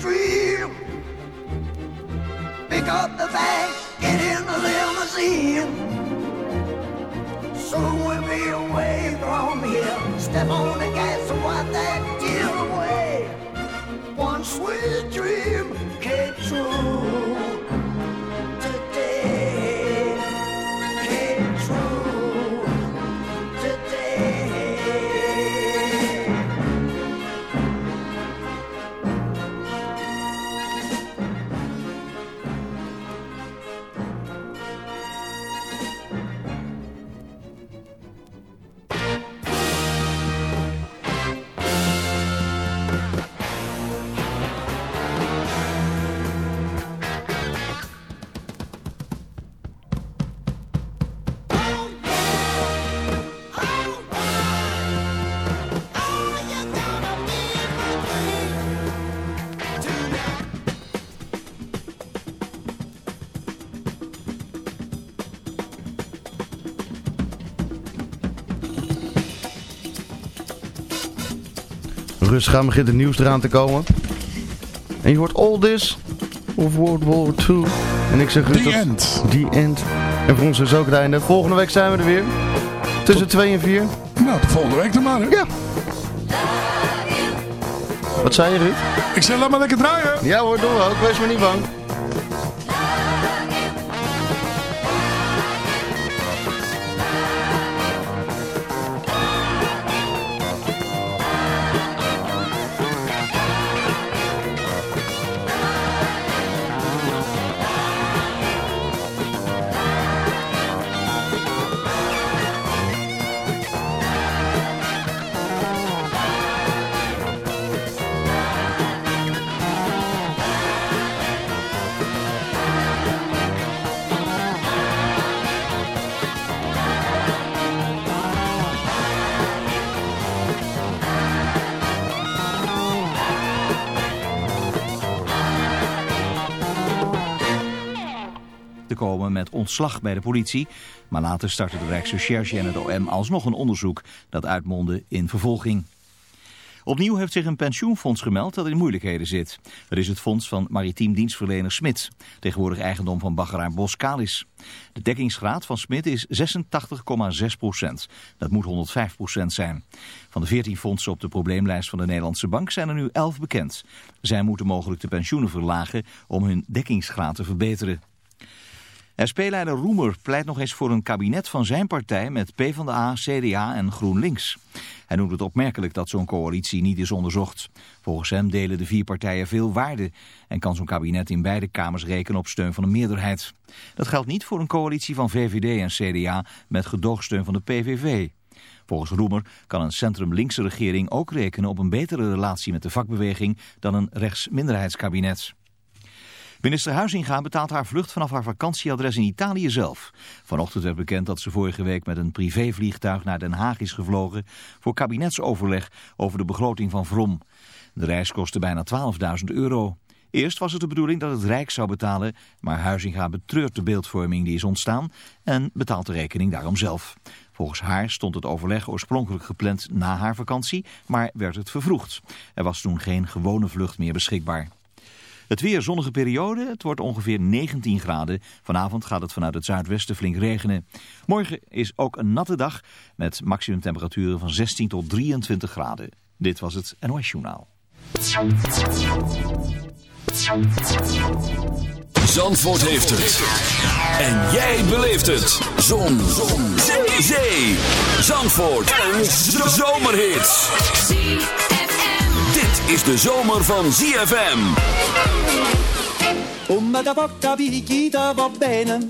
dream. Pick up the bag, get in the limousine. Soon we'll be away from here. Step on the Rustig aan begint het nieuws eraan te komen. En je hoort All This of World War II. En ik zeg The rustig... End. The End. En voor ons is ook het einde. Volgende week zijn we er weer. Tussen 2 en 4. Nou, de volgende week dan maar. Hè? Ja. Wat zei je, Ruud? Ik zeg, laat maar lekker draaien. Ja hoor, doen we ook. Wees maar niet bang. Ontslag bij de politie. Maar later startte de Rijksrecherche en het OM alsnog een onderzoek dat uitmondde in vervolging. Opnieuw heeft zich een pensioenfonds gemeld dat in moeilijkheden zit. Dat is het fonds van maritiem dienstverlener Smit, tegenwoordig eigendom van baggeraar Boskalis. De dekkingsgraad van Smit is 86,6 procent. Dat moet 105 procent zijn. Van de 14 fondsen op de probleemlijst van de Nederlandse Bank zijn er nu 11 bekend. Zij moeten mogelijk de pensioenen verlagen om hun dekkingsgraad te verbeteren. SP-leider Roemer pleit nog eens voor een kabinet van zijn partij met PvdA, CDA en GroenLinks. Hij noemt het opmerkelijk dat zo'n coalitie niet is onderzocht. Volgens hem delen de vier partijen veel waarde en kan zo'n kabinet in beide kamers rekenen op steun van een meerderheid. Dat geldt niet voor een coalitie van VVD en CDA met gedoogsteun van de PVV. Volgens Roemer kan een centrum-linkse regering ook rekenen op een betere relatie met de vakbeweging dan een rechtsminderheidskabinet. Minister Huizinga betaalt haar vlucht vanaf haar vakantieadres in Italië zelf. Vanochtend werd bekend dat ze vorige week met een privévliegtuig naar Den Haag is gevlogen voor kabinetsoverleg over de begroting van Vrom. De reis kostte bijna 12.000 euro. Eerst was het de bedoeling dat het Rijk zou betalen, maar Huizinga betreurt de beeldvorming die is ontstaan en betaalt de rekening daarom zelf. Volgens haar stond het overleg oorspronkelijk gepland na haar vakantie, maar werd het vervroegd. Er was toen geen gewone vlucht meer beschikbaar. Het weer zonnige periode, het wordt ongeveer 19 graden. Vanavond gaat het vanuit het zuidwesten flink regenen. Morgen is ook een natte dag met maximumtemperaturen van 16 tot 23 graden. Dit was het NOS Journaal. Zandvoort heeft het. En jij beleeft het. Zon. Zon. Zee. Zee. Zandvoort. Een zomerhit. Is de zomer van ZFM. Come da poca picchita va bene.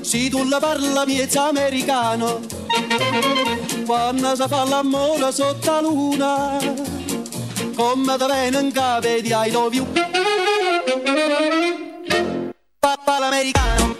Se tu la parla miezza americano. Quando si fa l'amore sotto luna Come da bene capo di I love you Papà l'americano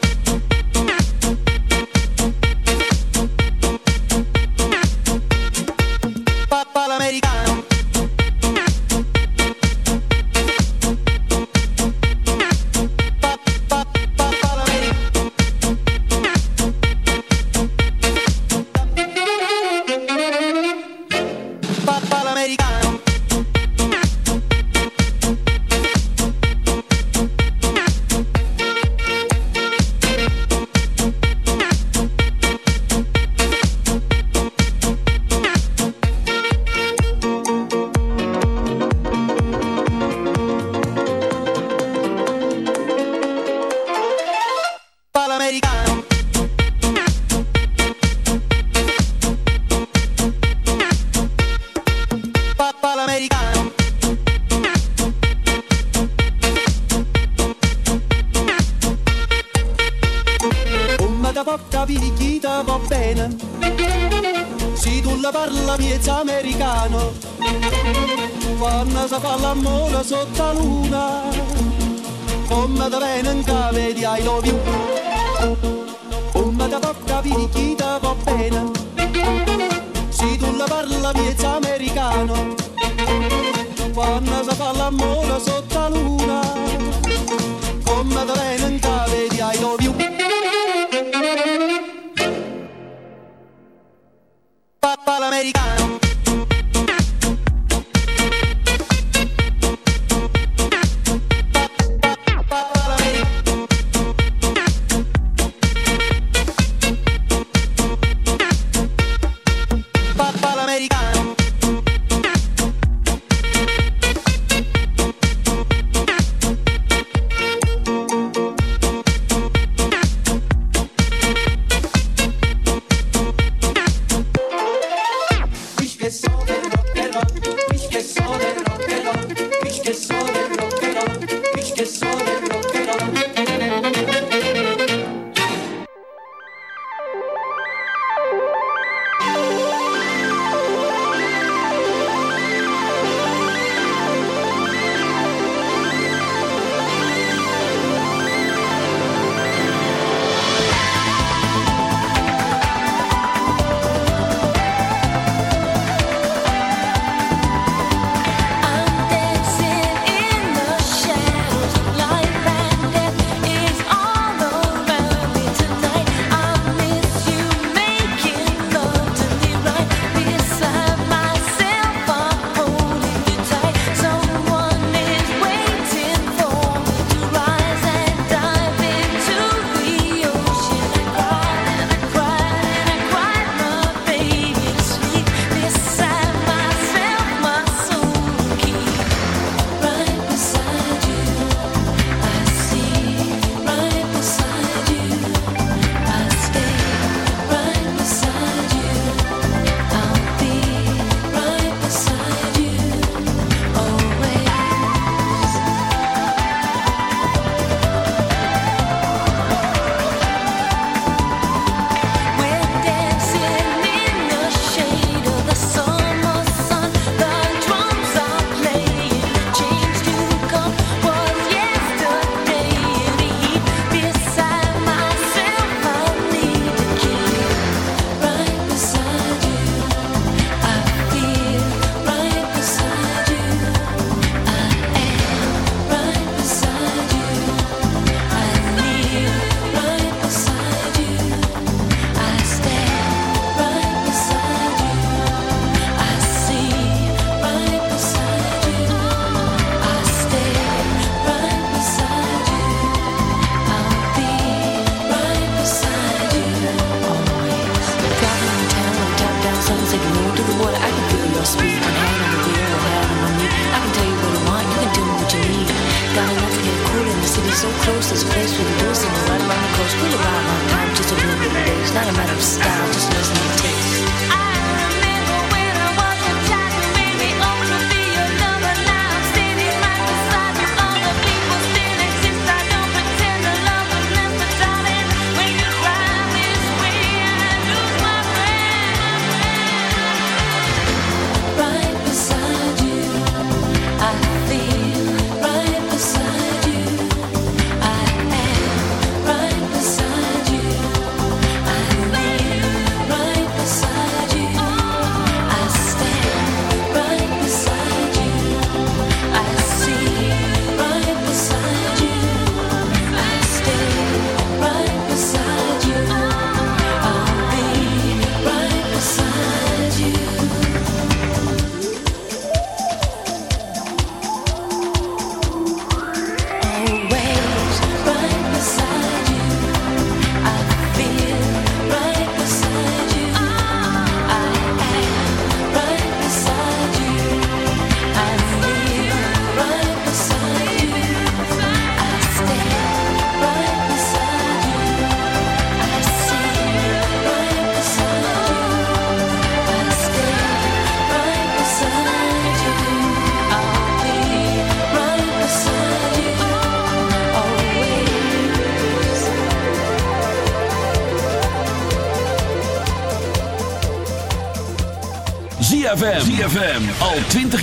pirichita va bene. Si tu la parla piezza americano, quando si fa l'amore sotto la luna, come da bene in cave di I love you. Come da bocca pirichita va bene. Si tu la parla piezza americano, quando si fa l'amore sotto la luna, come da bene in cave di I love.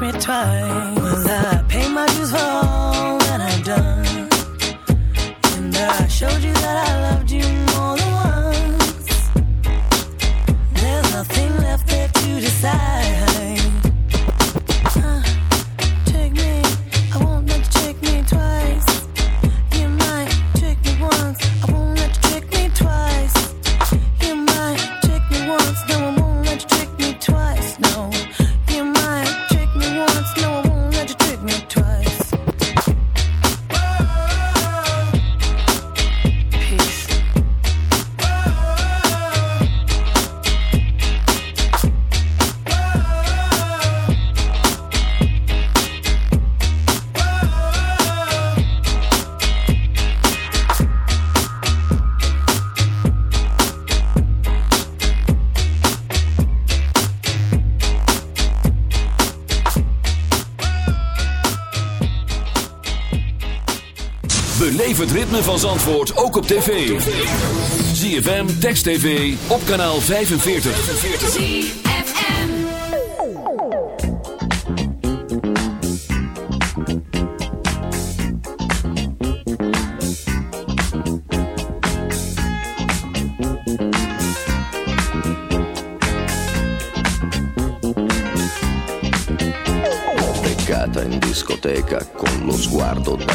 like me twice. I pay my dues home. op tv. ZFM, Text TV, op kanaal 45. ZFM Peccata in discoteca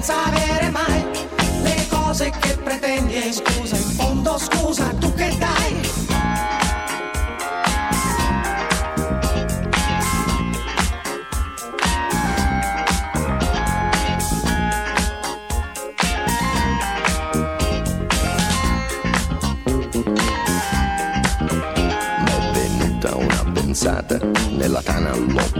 senza avere mai le cose che pretendi. E scusa in fondo scusa tu che dai? M'è venuta una pensata nella tana all'occhio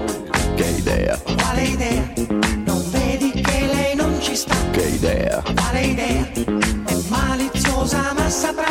Che idea, Quale idea? Non vedi che lei non ci sta? che idea, Quale idea? È maliziosa ma saprà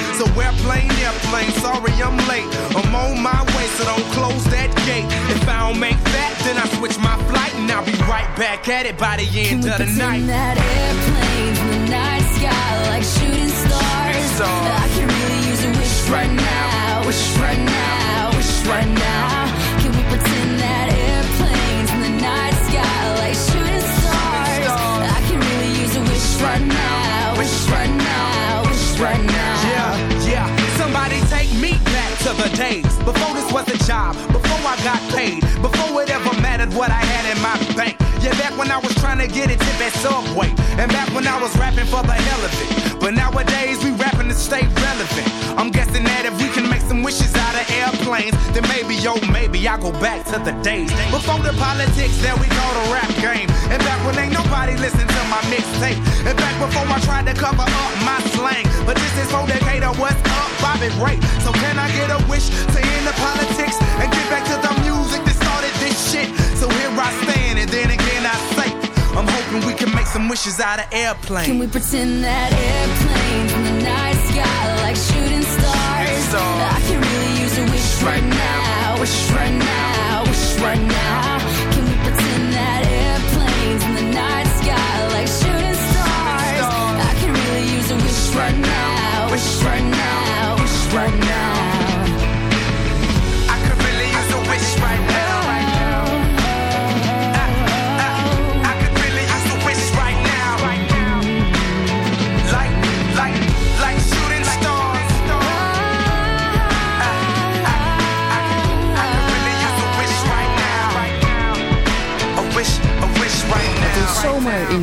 So airplane, airplane, sorry I'm late. I'm on my way, so don't close that gate. If I don't make that, then I switch my flight and I'll be right back at it by the end of the night. that airplanes in the night sky like shooting stars. stars. I can really use a wish right now, wish right now, wish right now. Can we pretend that airplanes in the night sky like shooting stars? I can really use a wish right now, wish right now, wish right now. The days before this was a job, before I got paid, before it ever mattered what I had in my bank. Yeah, back when I was trying to get a tip at Subway, and back when I was rapping for the hell of it. But nowadays we rapping to stay relevant. I'm guessing that if we can make some wishes out of airplanes, then maybe, yo, maybe I go back to the days before the politics that we call the rap game, and back when ain't nobody listen to my mixtape, and back before I tried to cover up my slang. But this is for Decatur, what's up, Bobby Ray? So can I get a wish to end the politics and get back to the music that started this shit? So here I stand, and then again I say, I'm hoping we can make some wishes out of airplanes. Can we pretend that airplanes in the night sky like shooting stars? I can really use a wish right now, wish right now, wish right now.